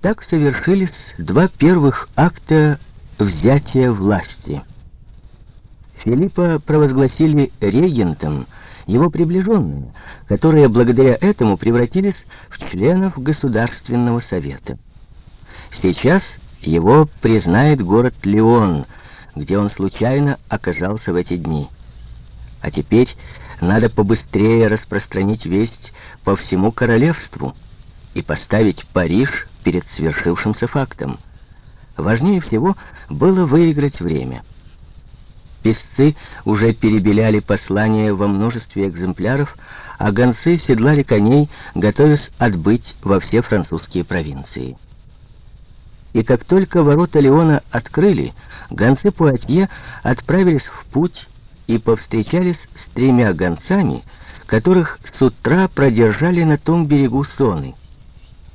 Так совершились два первых акта взятия власти. Филиппа провозгласили регентом его приближенные, которые благодаря этому превратились в членов Государственного совета. Сейчас его признает город Леон, где он случайно оказался в эти дни. А теперь надо побыстрее распространить весть по всему королевству и поставить Париж перед свершившимся фактом. Важнее всего было выиграть время. Песцы уже перебеляли послания во множестве экземпляров, а гонцы седлали коней, готовясь отбыть во все французские провинции. И как только ворота Леона открыли, гонцы Пуатье отправились в путь и повстречались с тремя гонцами, которых с утра продержали на том берегу Соны.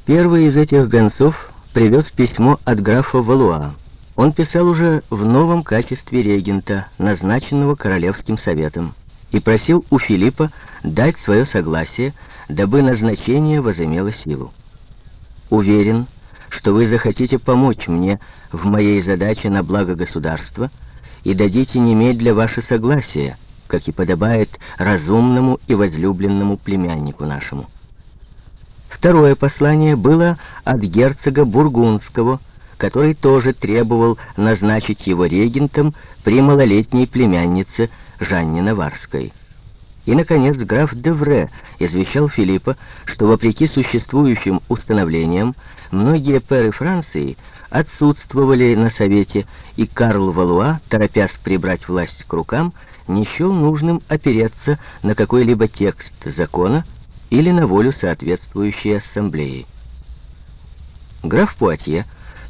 Первый из этих гонцов привез письмо от графа Валуа. Он писал уже в новом качестве регента, назначенного Королевским советом, и просил у Филиппа дать свое согласие, дабы назначение возымело силу. «Уверен, что вы захотите помочь мне в моей задаче на благо государства и дадите немедля ваше согласие, как и подобает разумному и возлюбленному племяннику нашему». Второе послание было от герцога Бургундского, который тоже требовал назначить его регентом при малолетней племяннице Жанне Наварской. И, наконец, граф Девре извещал Филиппа, что, вопреки существующим установлениям, многие пэры Франции отсутствовали на совете, и Карл Валуа, торопясь прибрать власть к рукам, не счел нужным опереться на какой-либо текст закона, или на волю соответствующей ассамблеи. Граф Пуатье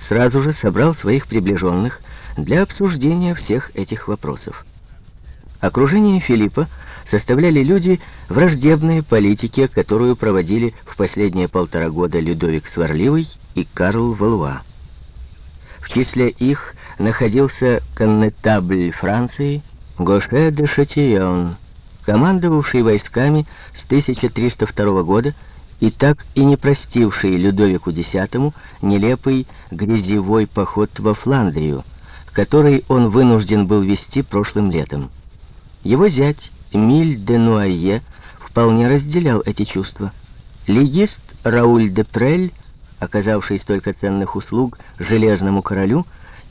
сразу же собрал своих приближенных для обсуждения всех этих вопросов. Окружение Филиппа составляли люди, враждебные политике, которую проводили в последние полтора года Людовик Сварливый и Карл Валуа. В числе их находился коннетабль Франции Гоше де Шатион, командовавший войсками с 1302 года и так и не простивший Людовику X нелепый грязевой поход во Фландрию, который он вынужден был вести прошлым летом. Его зять Миль де Нуайе вполне разделял эти чувства. Легист Рауль де Прель, оказавший столько ценных услуг железному королю,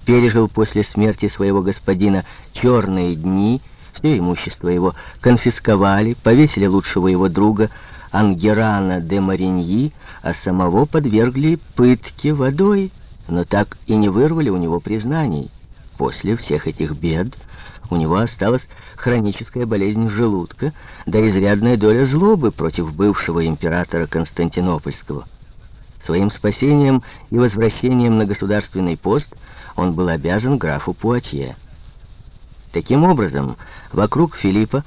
пережил после смерти своего господина черные дни все имущество его конфисковали, повесили лучшего его друга Ангерана де Мариньи, а самого подвергли пытке водой, но так и не вырвали у него признаний. После всех этих бед у него осталась хроническая болезнь желудка, да изрядная доля злобы против бывшего императора Константинопольского. Своим спасением и возвращением на государственный пост он был обязан графу Пуатье. Таким образом, вокруг Филиппа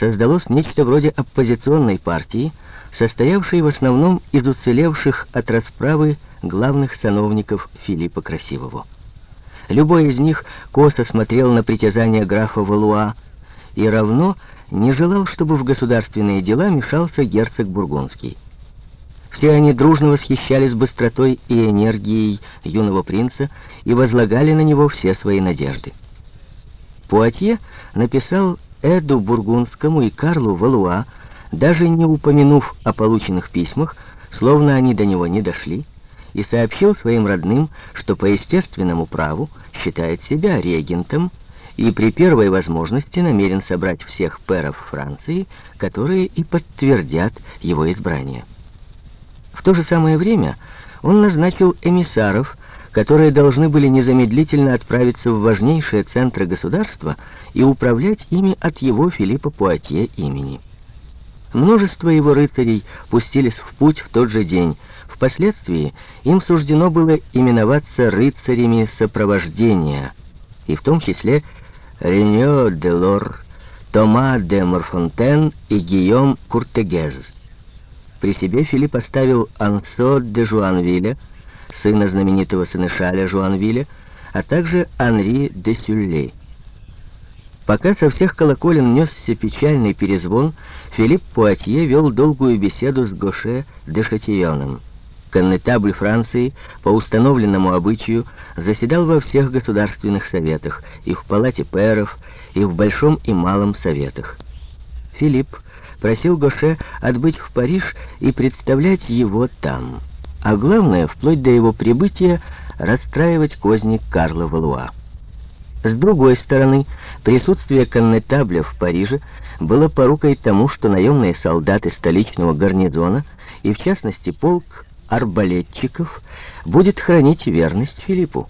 создалось нечто вроде оппозиционной партии, состоявшей в основном из уцелевших от расправы главных сановников Филиппа Красивого. Любой из них косо смотрел на притязания графа Валуа и равно не желал, чтобы в государственные дела мешался герцог Бургундский. Все они дружно восхищались быстротой и энергией юного принца и возлагали на него все свои надежды. Пуатье написал Эду Бургундскому и Карлу Валуа, даже не упомянув о полученных письмах, словно они до него не дошли, и сообщил своим родным, что по естественному праву считает себя регентом и при первой возможности намерен собрать всех пэров Франции, которые и подтвердят его избрание. В то же самое время он назначил эмиссаров, которые должны были незамедлительно отправиться в важнейшие центры государства и управлять ими от его Филиппа Пуатье имени. Множество его рыцарей пустились в путь в тот же день. Впоследствии им суждено было именоваться рыцарями сопровождения, и в том числе Реньо де Лор, Тома де Морфонтен и Гийом Куртегез. При себе Филипп оставил Ансо де Жуанвиля, сына знаменитого сынышаля Жуанвиля, а также Анри де Сюллей. Пока со всех колоколен несся печальный перезвон, Филипп Пуатье вел долгую беседу с Гоше де Шатионом. Коннетабль Франции по установленному обычаю заседал во всех государственных советах, и в Палате пэров, и в Большом и Малом советах. Филипп просил Гоше отбыть в Париж и представлять его там, а главное, вплоть до его прибытия, расстраивать козни Карла Валуа. С другой стороны, присутствие коннетабля в Париже было порукой тому, что наемные солдаты столичного гарнизона, и в частности полк арбалетчиков, будет хранить верность Филиппу,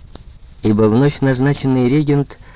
ибо вновь назначенный регент –